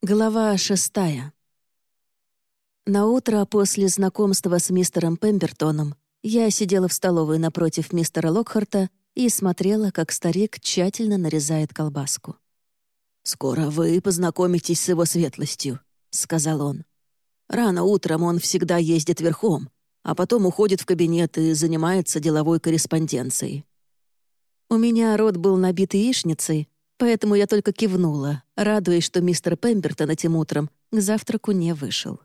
Глава шестая. На утро после знакомства с мистером Пембертоном я сидела в столовой напротив мистера Локхарта и смотрела, как старик тщательно нарезает колбаску. «Скоро вы познакомитесь с его светлостью», — сказал он. «Рано утром он всегда ездит верхом, а потом уходит в кабинет и занимается деловой корреспонденцией». У меня рот был набит яичницей, Поэтому я только кивнула, радуясь, что мистер Пембертон этим утром к завтраку не вышел.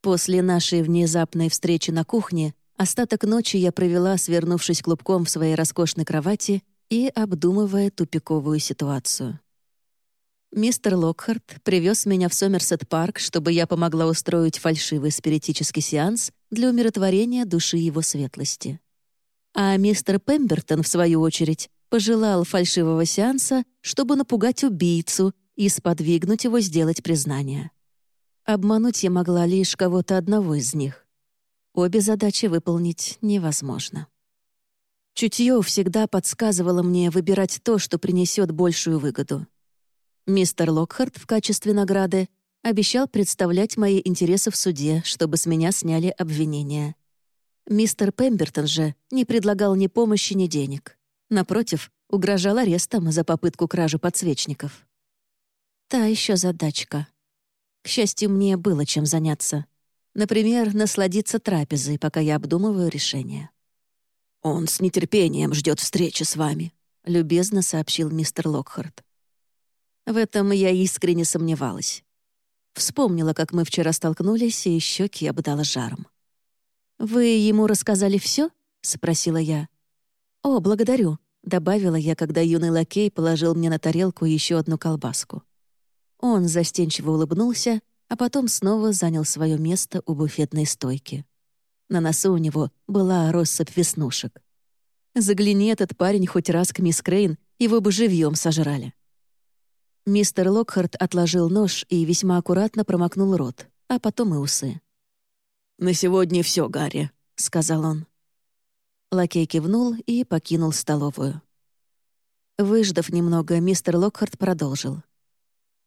После нашей внезапной встречи на кухне остаток ночи я провела, свернувшись клубком в своей роскошной кровати и обдумывая тупиковую ситуацию. Мистер Локхарт привез меня в Сомерсет-парк, чтобы я помогла устроить фальшивый спиритический сеанс для умиротворения души его светлости. А мистер Пембертон, в свою очередь, пожелал фальшивого сеанса, чтобы напугать убийцу и сподвигнуть его сделать признание. Обмануть я могла лишь кого-то одного из них. Обе задачи выполнить невозможно. Чутье всегда подсказывало мне выбирать то, что принесет большую выгоду. Мистер Локхарт в качестве награды обещал представлять мои интересы в суде, чтобы с меня сняли обвинения. Мистер Пембертон же не предлагал ни помощи, ни денег. Напротив, угрожал арестом за попытку кражи подсвечников. Та еще задачка. К счастью, мне было чем заняться. Например, насладиться трапезой, пока я обдумываю решение. «Он с нетерпением ждет встречи с вами», — любезно сообщил мистер Локхарт. В этом я искренне сомневалась. Вспомнила, как мы вчера столкнулись, и щеки обдала жаром. «Вы ему рассказали все? спросила я. «О, благодарю», — добавила я, когда юный лакей положил мне на тарелку еще одну колбаску. Он застенчиво улыбнулся, а потом снова занял свое место у буфетной стойки. На носу у него была россыпь веснушек. Загляни этот парень хоть раз к мисс Крейн, его бы живьем сожрали. Мистер Локхарт отложил нож и весьма аккуратно промокнул рот, а потом и усы. «На сегодня все, Гарри», — сказал он. Лакей кивнул и покинул столовую. Выждав немного, мистер Локхарт продолжил.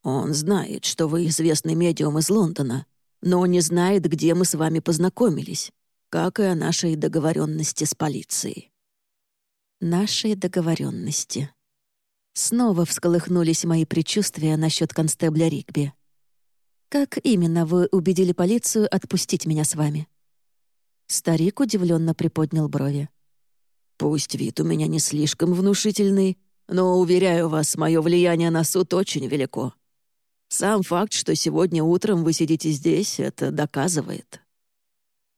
«Он знает, что вы известный медиум из Лондона, но не знает, где мы с вами познакомились, как и о нашей договоренности с полицией». «Нашей договоренности». Снова всколыхнулись мои предчувствия насчет констебля Ригби. «Как именно вы убедили полицию отпустить меня с вами?» Старик удивленно приподнял брови. «Пусть вид у меня не слишком внушительный, но, уверяю вас, мое влияние на суд очень велико. Сам факт, что сегодня утром вы сидите здесь, это доказывает».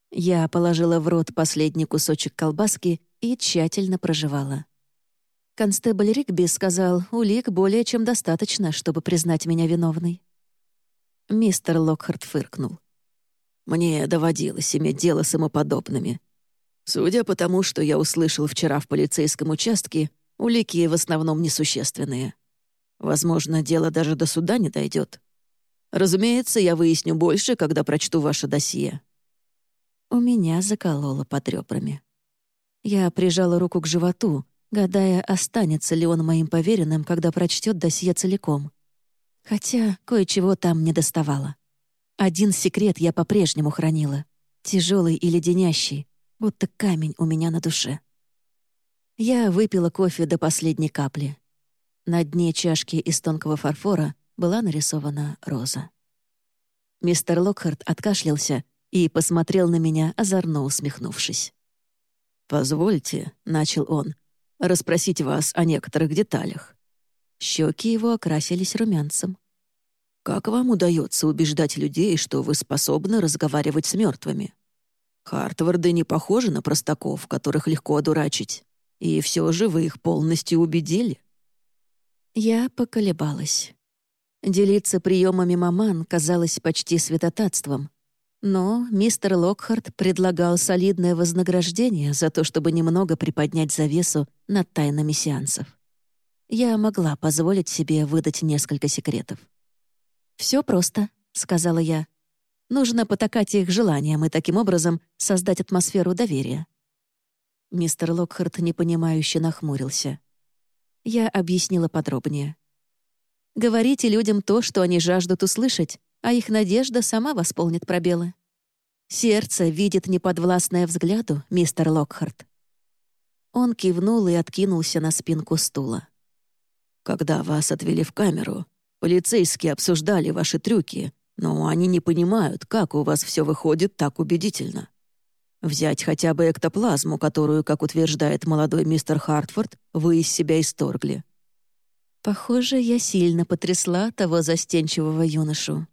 Я положила в рот последний кусочек колбаски и тщательно проживала. Констебль Ригби сказал, улик более чем достаточно, чтобы признать меня виновной. Мистер Локхарт фыркнул. Мне доводилось иметь дело с самоподобными. Судя по тому, что я услышал вчера в полицейском участке, улики в основном несущественные. Возможно, дело даже до суда не дойдет. Разумеется, я выясню больше, когда прочту ваше досье». У меня закололо под ребрами. Я прижала руку к животу, гадая, останется ли он моим поверенным, когда прочтет досье целиком. Хотя кое-чего там не доставало. Один секрет я по-прежнему хранила. Тяжелый и леденящий, будто камень у меня на душе. Я выпила кофе до последней капли. На дне чашки из тонкого фарфора была нарисована роза. Мистер Локхарт откашлялся и посмотрел на меня, озорно усмехнувшись. «Позвольте», — начал он, — «расспросить вас о некоторых деталях». Щеки его окрасились румянцем. Как вам удается убеждать людей, что вы способны разговаривать с мертвыми? Хартварды не похожи на простаков, которых легко одурачить. И все же вы их полностью убедили. Я поколебалась. Делиться приемами маман казалось почти святотатством. Но мистер Локхарт предлагал солидное вознаграждение за то, чтобы немного приподнять завесу над тайнами сеансов. Я могла позволить себе выдать несколько секретов. Все просто», — сказала я. «Нужно потакать их желаниям и таким образом создать атмосферу доверия». Мистер Локхарт непонимающе нахмурился. Я объяснила подробнее. Говорите людям то, что они жаждут услышать, а их надежда сама восполнит пробелы. Сердце видит неподвластное взгляду, мистер Локхарт. Он кивнул и откинулся на спинку стула. «Когда вас отвели в камеру, полицейские обсуждали ваши трюки, но они не понимают, как у вас все выходит так убедительно. Взять хотя бы эктоплазму, которую, как утверждает молодой мистер Хартфорд, вы из себя исторгли. Похоже, я сильно потрясла того застенчивого юношу.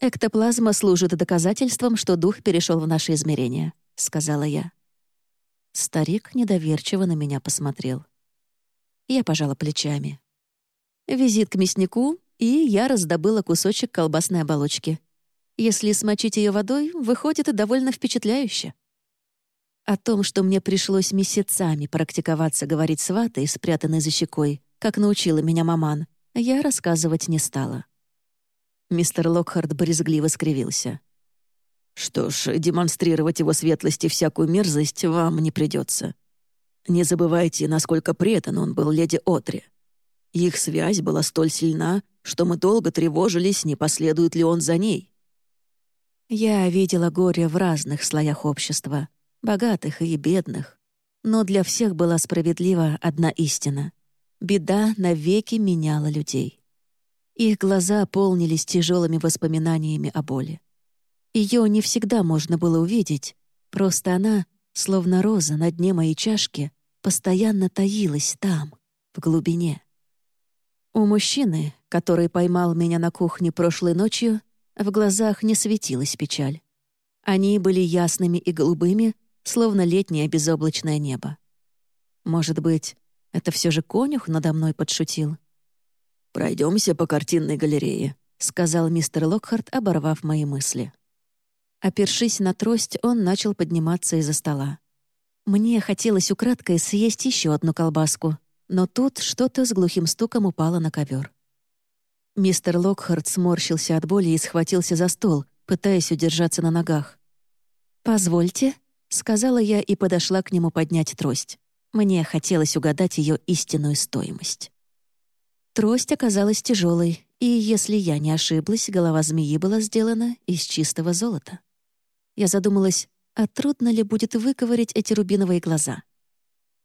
«Эктоплазма служит доказательством, что дух перешел в наше измерение», — сказала я. Старик недоверчиво на меня посмотрел. Я пожала плечами. Визит к мяснику, и я раздобыла кусочек колбасной оболочки. Если смочить ее водой, выходит довольно впечатляюще. О том, что мне пришлось месяцами практиковаться говорить с ватой, спрятанной за щекой, как научила меня маман, я рассказывать не стала. Мистер Локхард брезгливо скривился. «Что ж, демонстрировать его светлости всякую мерзость вам не придется. Не забывайте, насколько предан он был леди Отри. Их связь была столь сильна, что мы долго тревожились, не последует ли он за ней». Я видела горе в разных слоях общества, богатых и бедных. Но для всех была справедлива одна истина. Беда навеки меняла людей. Их глаза полнились тяжелыми воспоминаниями о боли. Ее не всегда можно было увидеть, просто она, словно роза на дне моей чашки, постоянно таилась там, в глубине. У мужчины, который поймал меня на кухне прошлой ночью, в глазах не светилась печаль. Они были ясными и голубыми, словно летнее безоблачное небо. Может быть, это все же конюх надо мной подшутил. Пройдемся по картинной галерее», — сказал мистер Локхарт, оборвав мои мысли. Опершись на трость, он начал подниматься из-за стола. Мне хотелось украдкой съесть еще одну колбаску, но тут что-то с глухим стуком упало на ковер. Мистер Локхарт сморщился от боли и схватился за стол, пытаясь удержаться на ногах. «Позвольте», — сказала я и подошла к нему поднять трость. Мне хотелось угадать ее истинную стоимость. Трость оказалась тяжелой, и, если я не ошиблась, голова змеи была сделана из чистого золота. Я задумалась, а трудно ли будет выковырять эти рубиновые глаза?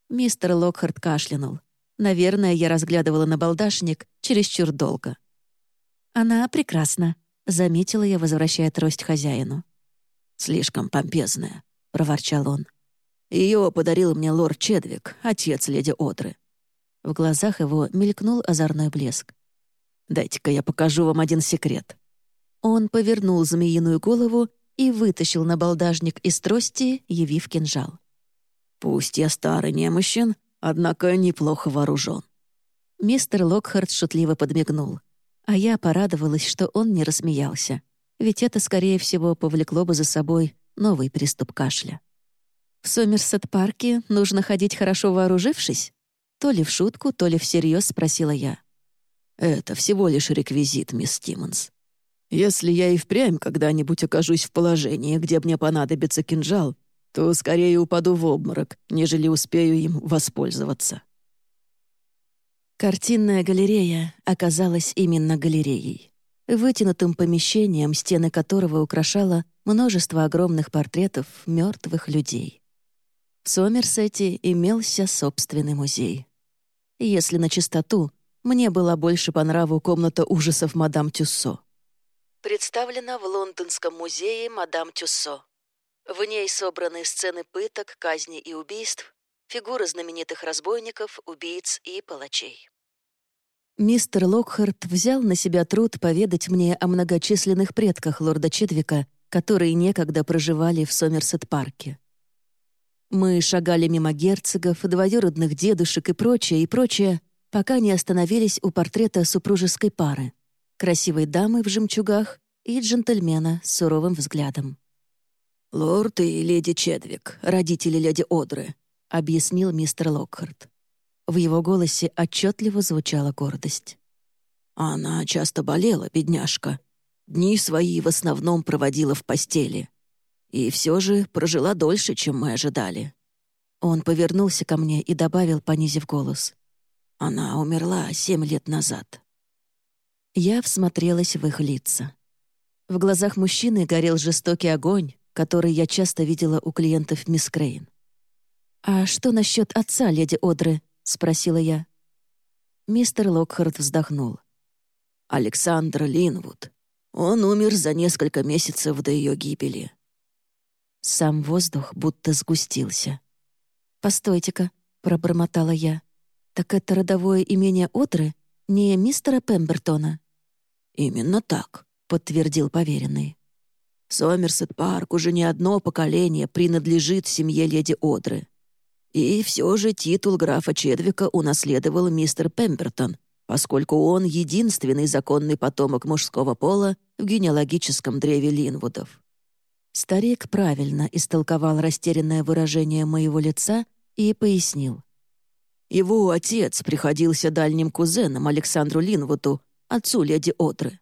Мистер Локхарт кашлянул. Наверное, я разглядывала на балдашник чересчур долго. «Она прекрасна», — заметила я, возвращая трость хозяину. «Слишком помпезная», — проворчал он. Ее подарил мне лорд Чедвик, отец леди Одры». В глазах его мелькнул озорной блеск. «Дайте-ка я покажу вам один секрет». Он повернул змеиную голову и вытащил на балдажник из трости, явив кинжал. «Пусть я старый немощен, однако неплохо вооружен. Мистер Локхарт шутливо подмигнул. А я порадовалась, что он не рассмеялся. Ведь это, скорее всего, повлекло бы за собой новый приступ кашля. В Сомерсет-парке нужно ходить хорошо вооружившись? То ли в шутку, то ли всерьез спросила я. Это всего лишь реквизит, мисс Тиммонс. Если я и впрямь когда-нибудь окажусь в положении, где мне понадобится кинжал, то скорее упаду в обморок, нежели успею им воспользоваться. Картинная галерея оказалась именно галереей. Вытянутым помещением, стены которого украшало множество огромных портретов мертвых людей. В Сомерсете имелся собственный музей. Если на чистоту, мне была больше по нраву комната ужасов мадам Тюссо. Представлена в Лондонском музее мадам Тюссо. В ней собраны сцены пыток, казней и убийств, фигуры знаменитых разбойников, убийц и палачей. Мистер Локхарт взял на себя труд поведать мне о многочисленных предках лорда Чедвика, которые некогда проживали в Сомерсет-парке. Мы шагали мимо герцогов, двоюродных дедушек и прочее, и прочее, пока не остановились у портрета супружеской пары, красивой дамы в жемчугах и джентльмена с суровым взглядом. «Лорд и леди Чедвик, родители леди Одры», — объяснил мистер Локхарт. В его голосе отчетливо звучала гордость. «Она часто болела, бедняжка. Дни свои в основном проводила в постели. И все же прожила дольше, чем мы ожидали. Он повернулся ко мне и добавил, понизив голос. Она умерла семь лет назад. Я всмотрелась в их лица. В глазах мужчины горел жестокий огонь, который я часто видела у клиентов мисс Крейн. «А что насчет отца, леди Одры?» — спросила я. Мистер Локхарт вздохнул. «Александр Линвуд. Он умер за несколько месяцев до ее гибели». Сам воздух будто сгустился. «Постойте-ка», — пробормотала я. «Так это родовое имение Одры, не мистера Пембертона?» «Именно так», — подтвердил поверенный. Сомерсет Парк уже не одно поколение принадлежит семье леди Одры. И все же титул графа Чедвика унаследовал мистер Пембертон, поскольку он единственный законный потомок мужского пола в генеалогическом древе Линвудов. Старик правильно истолковал растерянное выражение моего лица и пояснил. Его отец приходился дальним кузеном Александру Линвуду, отцу леди Одры.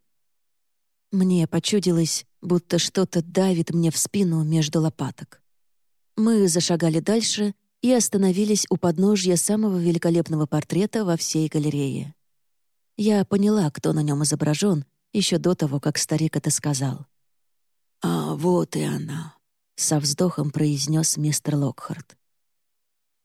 Мне почудилось, будто что-то давит мне в спину между лопаток. Мы зашагали дальше, и остановились у подножья самого великолепного портрета во всей галерее. Я поняла, кто на нем изображен, еще до того, как старик это сказал. «А вот и она», — со вздохом произнес мистер Локхарт.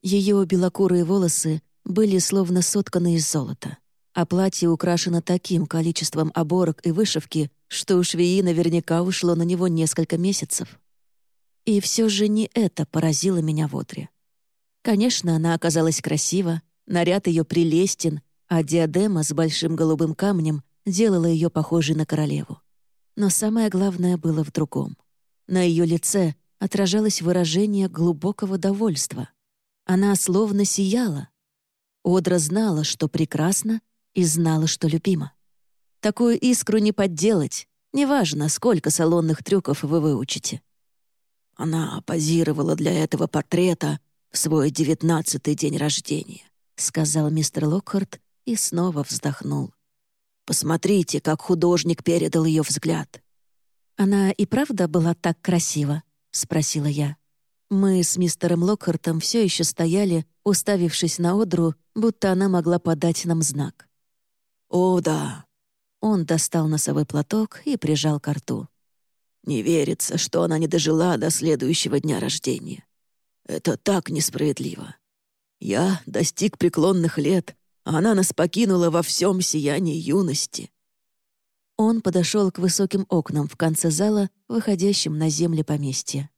Ее белокурые волосы были словно сотканы из золота, а платье украшено таким количеством оборок и вышивки, что у швеи наверняка ушло на него несколько месяцев. И все же не это поразило меня в Отре. Конечно, она оказалась красива, наряд ее прелестен, а диадема с большим голубым камнем делала ее похожей на королеву. Но самое главное было в другом. На ее лице отражалось выражение глубокого довольства. Она словно сияла. Одра знала, что прекрасно, и знала, что любима. Такую искру не подделать, неважно, сколько салонных трюков вы выучите. Она позировала для этого портрета в свой девятнадцатый день рождения», — сказал мистер Локхарт и снова вздохнул. «Посмотрите, как художник передал ее взгляд». «Она и правда была так красива?» — спросила я. Мы с мистером Локхартом все еще стояли, уставившись на Одру, будто она могла подать нам знак. «О, да!» Он достал носовой платок и прижал к рту. «Не верится, что она не дожила до следующего дня рождения. Это так несправедливо. Я достиг преклонных лет, а она нас покинула во всем сиянии юности». Он подошел к высоким окнам в конце зала, выходящим на земли поместья.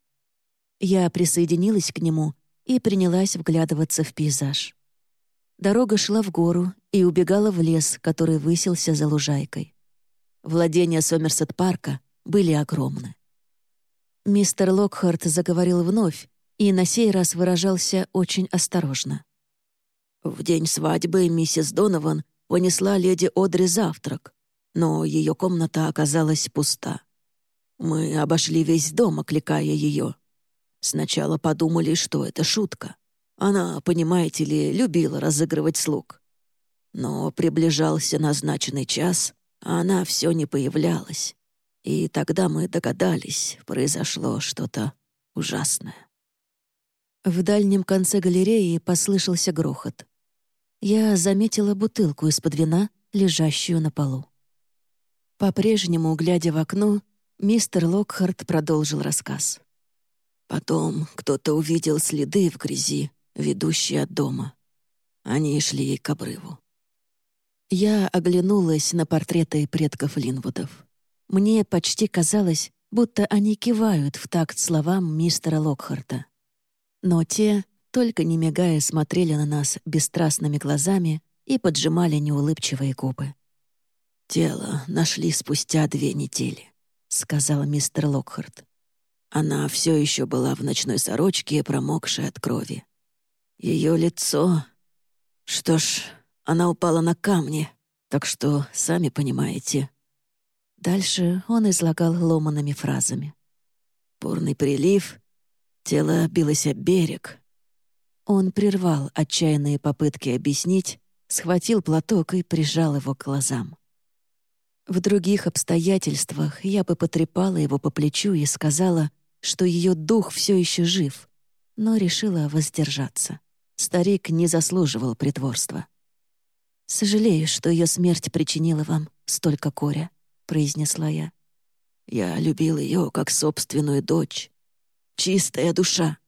Я присоединилась к нему и принялась вглядываться в пейзаж. Дорога шла в гору и убегала в лес, который высился за лужайкой. Владения Сомерсет-парка были огромны. Мистер Локхарт заговорил вновь, и на сей раз выражался очень осторожно. В день свадьбы миссис Донован понесла леди Одри завтрак, но ее комната оказалась пуста. Мы обошли весь дом, окликая ее. Сначала подумали, что это шутка. Она, понимаете ли, любила разыгрывать слуг. Но приближался назначенный час, а она все не появлялась. И тогда мы догадались, произошло что-то ужасное. В дальнем конце галереи послышался грохот. Я заметила бутылку из-под вина, лежащую на полу. По-прежнему, глядя в окно, мистер Локхарт продолжил рассказ. Потом кто-то увидел следы в грязи, ведущие от дома. Они шли к обрыву. Я оглянулась на портреты предков Линвудов. Мне почти казалось, будто они кивают в такт словам мистера Локхарта. Но те, только не мигая, смотрели на нас бесстрастными глазами и поджимали неулыбчивые губы. «Тело нашли спустя две недели», — сказал мистер Локхарт. Она все еще была в ночной сорочке, промокшей от крови. Ее лицо... Что ж, она упала на камни, так что, сами понимаете. Дальше он излагал ломанными фразами. Бурный прилив, Тело билось об берег. Он прервал отчаянные попытки объяснить, схватил платок и прижал его к глазам. В других обстоятельствах я бы потрепала его по плечу и сказала, что ее дух все еще жив, но решила воздержаться. Старик не заслуживал притворства. «Сожалею, что ее смерть причинила вам», столько горя», — произнесла я. «Я любил ее как собственную дочь. Чистая душа.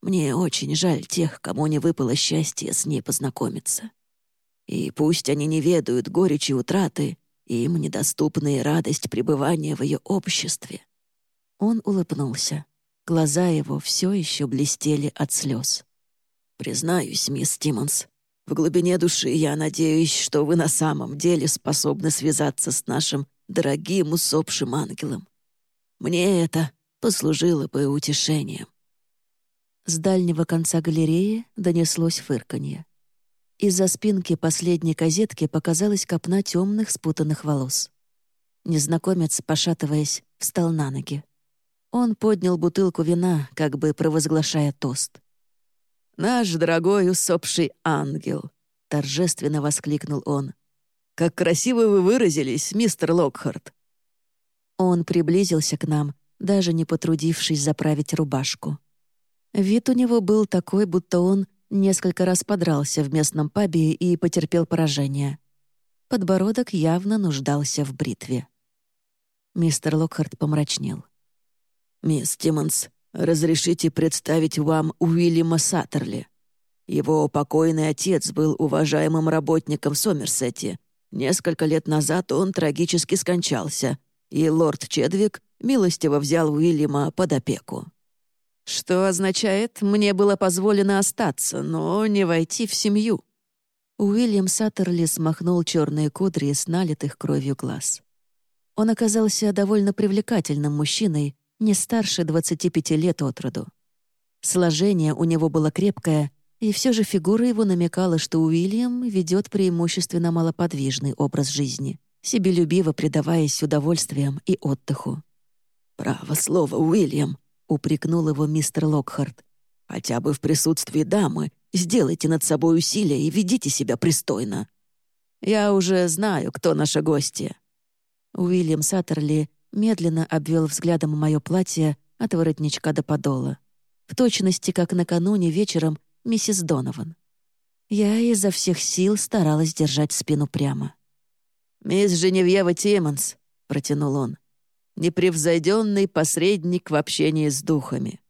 Мне очень жаль тех, кому не выпало счастье с ней познакомиться. И пусть они не ведают горечи утраты, им недоступна радость пребывания в ее обществе». Он улыбнулся. Глаза его все еще блестели от слез. «Признаюсь, мисс Тиммонс, в глубине души я надеюсь, что вы на самом деле способны связаться с нашим дорогим усопшим ангелом. Мне это послужило бы утешением». С дальнего конца галереи донеслось фырканье. Из-за спинки последней козетки показалась копна темных спутанных волос. Незнакомец, пошатываясь, встал на ноги. Он поднял бутылку вина, как бы провозглашая тост. «Наш дорогой усопший ангел!» — торжественно воскликнул он. «Как красиво вы выразились, мистер Локхарт!» Он приблизился к нам, даже не потрудившись заправить рубашку. Вид у него был такой, будто он Несколько раз подрался в местном пабе и потерпел поражение. Подбородок явно нуждался в бритве. Мистер Локхарт помрачнел. «Мисс Тиммонс, разрешите представить вам Уильяма Саттерли. Его покойный отец был уважаемым работником в Сомерсете. Несколько лет назад он трагически скончался, и лорд Чедвик милостиво взял Уильяма под опеку. Что означает, мне было позволено остаться, но не войти в семью. Уильям Саттерли смахнул черные кудри с налитых кровью глаз. Он оказался довольно привлекательным мужчиной, не старше 25 лет от роду. Сложение у него было крепкое, и все же фигура его намекала, что Уильям ведет преимущественно малоподвижный образ жизни, себелюбиво предаваясь удовольствиям и отдыху. «Право слово, Уильям», — упрекнул его мистер Локхарт. «Хотя бы в присутствии дамы сделайте над собой усилия и ведите себя пристойно. Я уже знаю, кто наша гостья». Уильям Саттерли медленно обвел взглядом мое платье от воротничка до подола. В точности, как накануне вечером миссис Донован. Я изо всех сил старалась держать спину прямо. «Мисс Женевьева Тиммонс», — протянул он, непревзойденный посредник в общении с духами».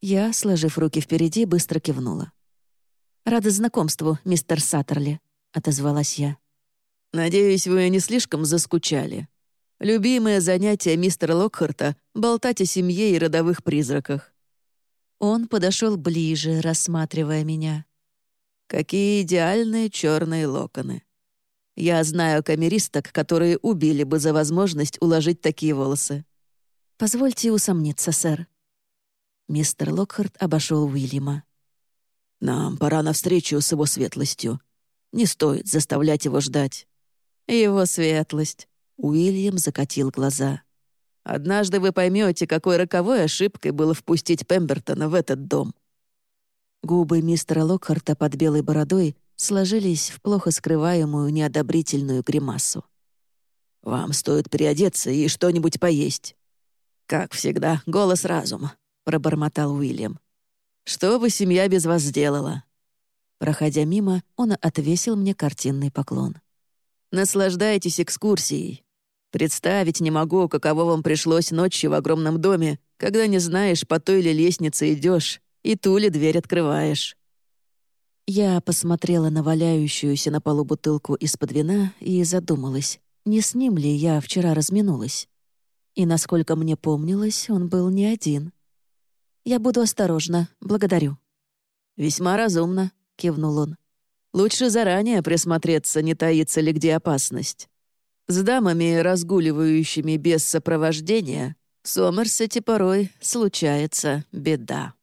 Я, сложив руки впереди, быстро кивнула. «Рада знакомству, мистер Саттерли», — отозвалась я. «Надеюсь, вы не слишком заскучали. Любимое занятие мистера Локхарта — болтать о семье и родовых призраках». Он подошел ближе, рассматривая меня. «Какие идеальные черные локоны. Я знаю камеристок, которые убили бы за возможность уложить такие волосы». «Позвольте усомниться, сэр». Мистер Локхарт обошел Уильяма. «Нам пора навстречу с его светлостью. Не стоит заставлять его ждать». «Его светлость», — Уильям закатил глаза. «Однажды вы поймете, какой роковой ошибкой было впустить Пембертона в этот дом». Губы мистера Локхарта под белой бородой сложились в плохо скрываемую неодобрительную гримасу. «Вам стоит переодеться и что-нибудь поесть». «Как всегда, голос разума», — пробормотал Уильям. «Что бы семья без вас сделала?» Проходя мимо, он отвесил мне картинный поклон. «Наслаждайтесь экскурсией. Представить не могу, каково вам пришлось ночью в огромном доме, когда не знаешь, по той ли лестнице идешь, и ту ли дверь открываешь». Я посмотрела на валяющуюся на полу бутылку из-под вина и задумалась, не с ним ли я вчера разминулась. И, насколько мне помнилось, он был не один. «Я буду осторожна, благодарю». «Весьма разумно», — кивнул он. «Лучше заранее присмотреться, не таится ли где опасность. С дамами, разгуливающими без сопровождения, в Сомерсете порой случается беда».